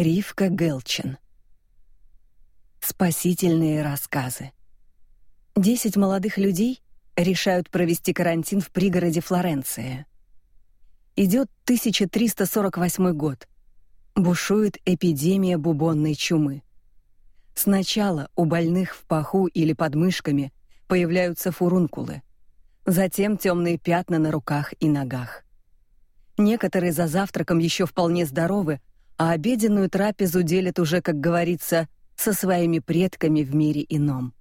Ривка Гелчин. Спасительные рассказы. Десять молодых людей решают провести карантин в пригороде Флоренции. Идет 1348 год. Бушует эпидемия бубонной чумы. Сначала у больных в паху или под мышками появляются фурункулы, затем темные пятна на руках и ногах. Некоторые за завтраком еще вполне здоровы, а обеденную трапезу делят уже, как говорится, со своими предками в мире ином.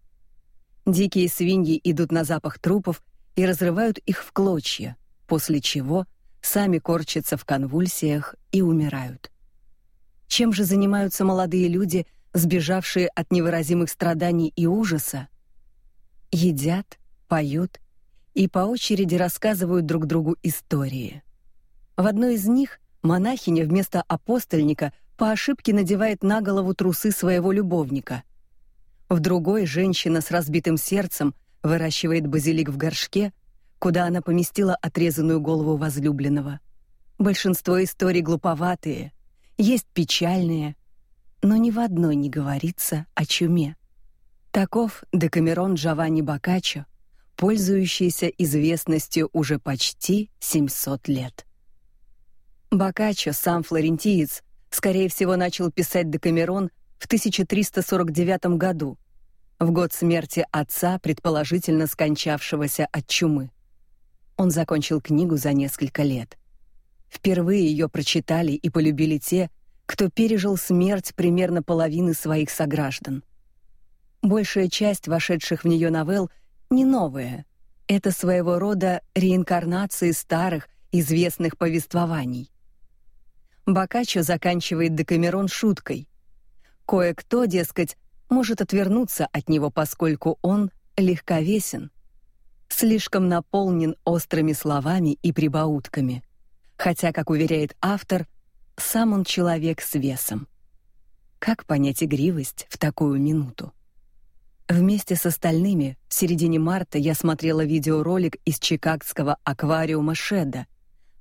Дикие свиньи идут на запах трупов и разрывают их в клочья, после чего сами корчатся в конвульсиях и умирают. Чем же занимаются молодые люди, сбежавшие от невыразимых страданий и ужаса? Едят, поют и по очереди рассказывают друг другу истории. В одной из них монахиня вместо апостольника по ошибке надевает на голову трусы своего любовника. В другой женщина с разбитым сердцем выращивает базилик в горшке, куда она поместила отрезанную голову возлюбленного. Большинство историй глуповатые, есть печальные, но ни в одной не говорится о чуме. Таков Декамерон Джованни Боккаччо, пользующийся известностью уже почти 700 лет. Боккаччо, сам флорентиец, скорее всего, начал писать Декамерон в 1349 году, в год смерти отца, предположительно скончавшегося от чумы. Он закончил книгу за несколько лет. Впервые ее прочитали и полюбили те, кто пережил смерть примерно половины своих сограждан. Большая часть вошедших в нее новелл не новая. Это своего рода реинкарнации старых, известных повествований. Боккаччо заканчивает Декамерон шуткой. Кое-кто, дескать, может отвернуться от него, поскольку он легковесен, слишком наполнен острыми словами и прибаутками. Хотя, как уверяет автор, сам он человек с весом. Как понять игривость в такую минуту? Вместе с остальными в середине марта я смотрела видеоролик из чикагского аквариума Шеда,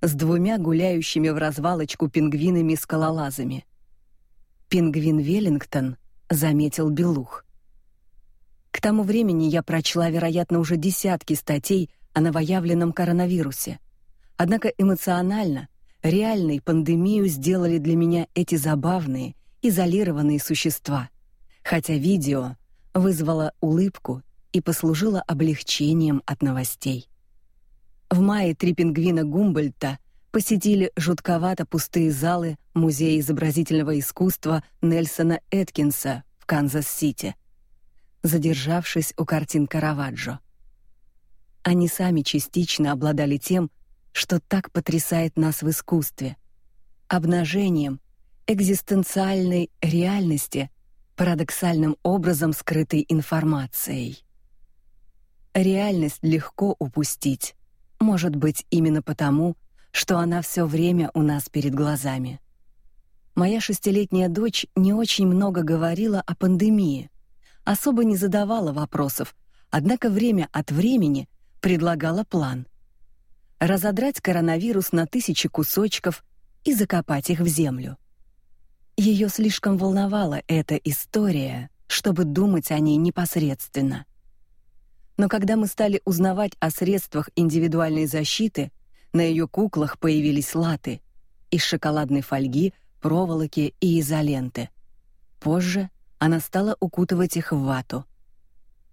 с двумя гуляющими в развалочку пингвинами-скалолазами. Пингвин Веллингтон заметил Белух. К тому времени я прочла, вероятно, уже десятки статей о новоявленном коронавирусе. Однако эмоционально, реальной пандемию сделали для меня эти забавные, изолированные существа. Хотя видео вызвало улыбку и послужило облегчением от новостей. В мае три пингвина Гумбольдта посетили жутковато пустые залы Музея изобразительного искусства Нельсона Эткинса в Канзас-Сити, задержавшись у картин Караваджо. Они сами частично обладали тем, что так потрясает нас в искусстве, обнажением экзистенциальной реальности, парадоксальным образом скрытой информацией. Реальность легко упустить, может быть, именно потому, что она все время у нас перед глазами. Моя шестилетняя дочь не очень много говорила о пандемии, особо не задавала вопросов, однако время от времени предлагала план: разодрать коронавирус на тысячи кусочков и закопать их в землю. Ее слишком волновала эта история, чтобы думать о ней непосредственно. Но когда мы стали узнавать о средствах индивидуальной защиты, на ее куклах появились латы из шоколадной фольги, проволоки и изоленты. Позже она стала укутывать их в вату.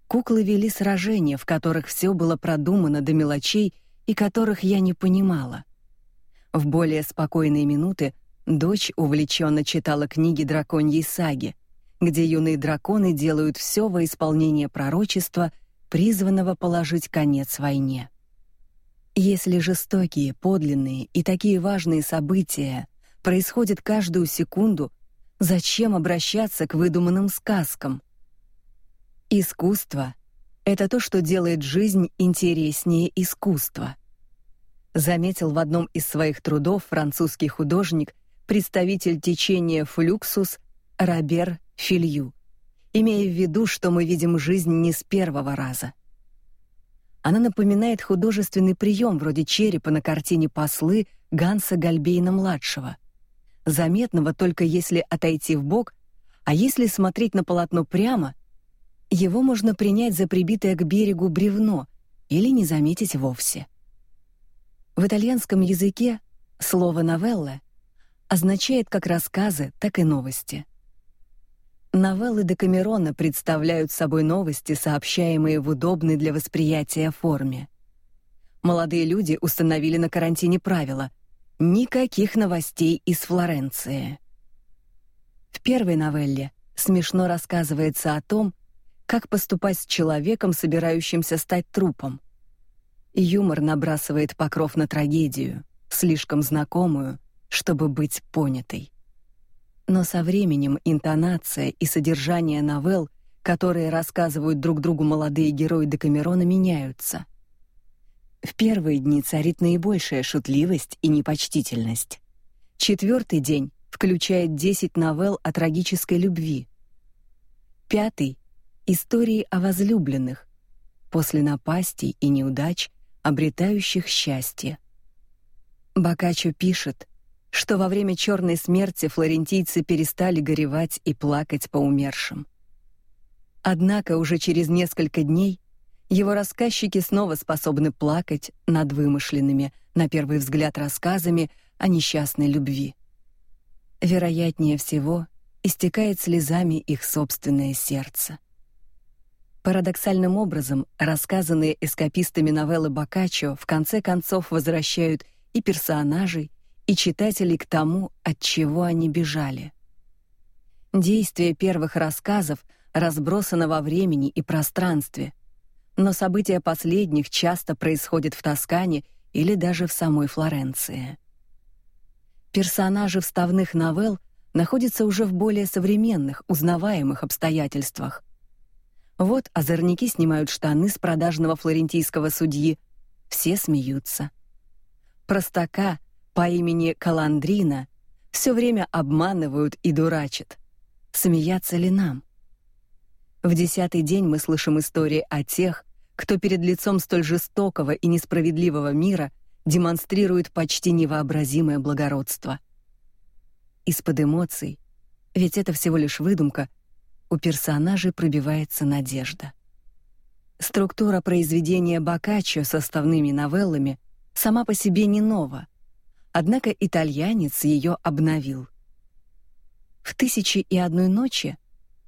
Куклы вели сражения, в которых все было продумано до мелочей и которых я не понимала. В более спокойные минуты дочь увлеченно читала книги драконьей саги, где юные драконы делают все во исполнение пророчества призванного положить конец войне. Если жестокие, подлинные и такие важные события происходят каждую секунду, зачем обращаться к выдуманным сказкам? Искусство это то, что делает жизнь интереснее искусства. Заметил в одном из своих трудов французский художник, представитель течения флюксус Робер Филью имея в виду, что мы видим жизнь не с первого раза. Она напоминает художественный прием вроде черепа на картине Послы Ганса Гальбейна младшего. заметного только если отойти в бок, а если смотреть на полотно прямо, его можно принять за прибитое к берегу бревно или не заметить вовсе. В итальянском языке слово новелла означает как рассказы, так и новости. Новеллы Декамерона представляют собой новости, сообщаемые в удобной для восприятия форме. Молодые люди установили на карантине правила: никаких новостей из Флоренции. В первой новелле смешно рассказывается о том, как поступать с человеком, собирающимся стать трупом. Юмор набрасывает покров на трагедию, слишком знакомую, чтобы быть понятой. Но со временем интонация и содержание новелл, которые рассказывают друг другу молодые герои Декамерона, меняются. В первые дни царит наибольшая шутливость и непочтительность. Четвертый день включает 10 новелл о трагической любви. Пятый истории о возлюбленных, после напастей и неудач, обретающих счастье. Боккаччо пишет, что во время черной смерти флорентийцы перестали горевать и плакать по умершим. Однако уже через несколько дней его рассказчики снова способны плакать над вымышленными, на первый взгляд, рассказами о несчастной любви. Вероятнее всего, истекает слезами их собственное сердце. Парадоксальным образом, рассказанные эскапистами новеллы Боккаччо в конце концов возвращают и персонажей, и читателей к тому, от чего они бежали. Действие первых рассказов разбросано во времени и пространстве, но события последних часто происходят в Тоскане или даже в самой Флоренции. Персонажи вставных новелл находятся уже в более современных, узнаваемых обстоятельствах. Вот озорники снимают штаны с продажного флорентийского судьи. Все смеются. Простака по имени Каландрина все время обманывают и дурачат. Смеяться ли нам? В десятый день мы слышим истории о тех, кто перед лицом столь жестокого и несправедливого мира демонстрирует почти невообразимое благородство. Из-под эмоций, ведь это всего лишь выдумка, у персонажей пробивается надежда. Структура произведения Боккаччо составными новеллами сама по себе не нова, однако итальянец ее обновил. В «Тысячи и одной ночи»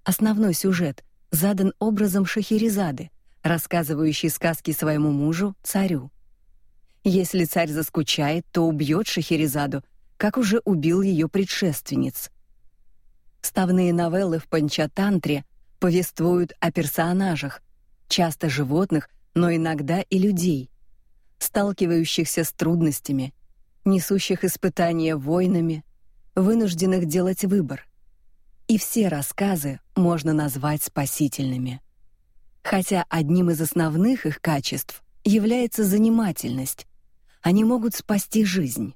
основной сюжет задан образом Шахерезады, рассказывающей сказки своему мужу, царю. Если царь заскучает, то убьет Шахерезаду, как уже убил ее предшественниц. Ставные новеллы в Панчатантре повествуют о персонажах, часто животных, но иногда и людей, сталкивающихся с трудностями, несущих испытания войнами, вынужденных делать выбор. И все рассказы можно назвать спасительными. Хотя одним из основных их качеств является занимательность. Они могут спасти жизнь.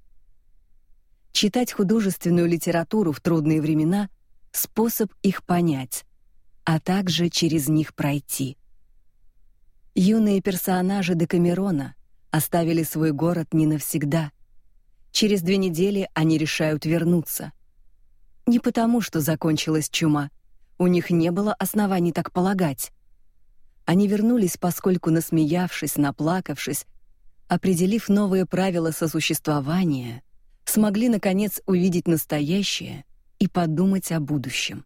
Читать художественную литературу в трудные времена способ их понять, а также через них пройти. Юные персонажи Декамерона оставили свой город не навсегда. Через две недели они решают вернуться. Не потому, что закончилась чума. У них не было оснований так полагать. Они вернулись, поскольку насмеявшись, наплакавшись, определив новые правила сосуществования, смогли наконец увидеть настоящее и подумать о будущем.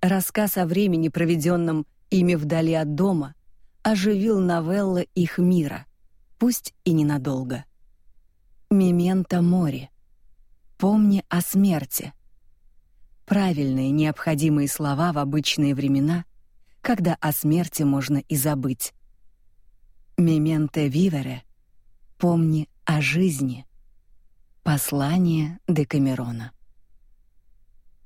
Рассказ о времени, проведенном ими вдали от дома, оживил новелла их мира, пусть и ненадолго. Мементо море. Помни о смерти. Правильные необходимые слова в обычные времена, когда о смерти можно и забыть. Мементо вивере. Помни о жизни. Послание Декамерона.